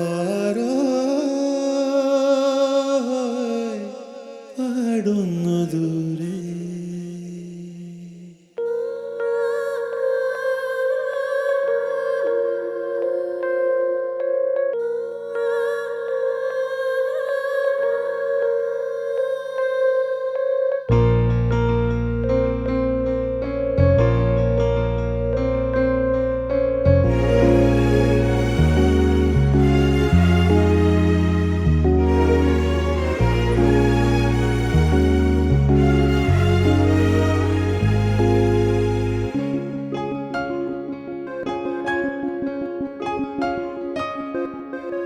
ആരോ പാടുന്നു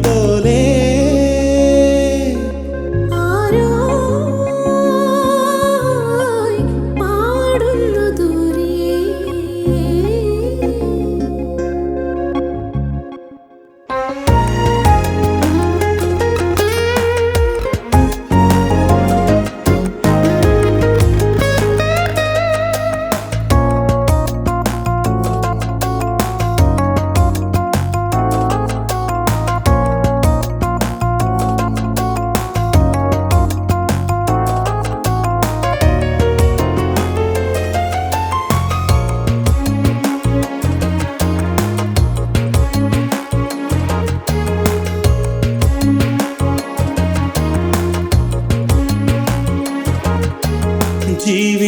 പോലെ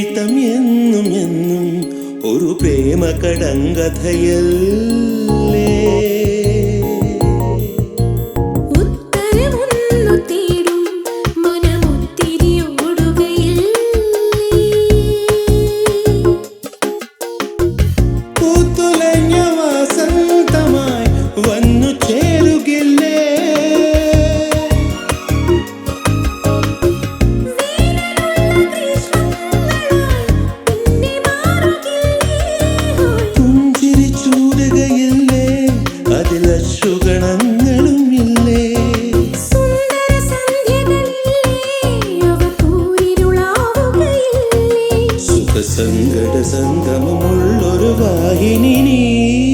ജീവിതം എന്നും എന്നും ഒരു പ്രേമ കടങ്കഥയല്ലേ சங்கட சங்கமம் உள்ளொரு வாகினி நீ.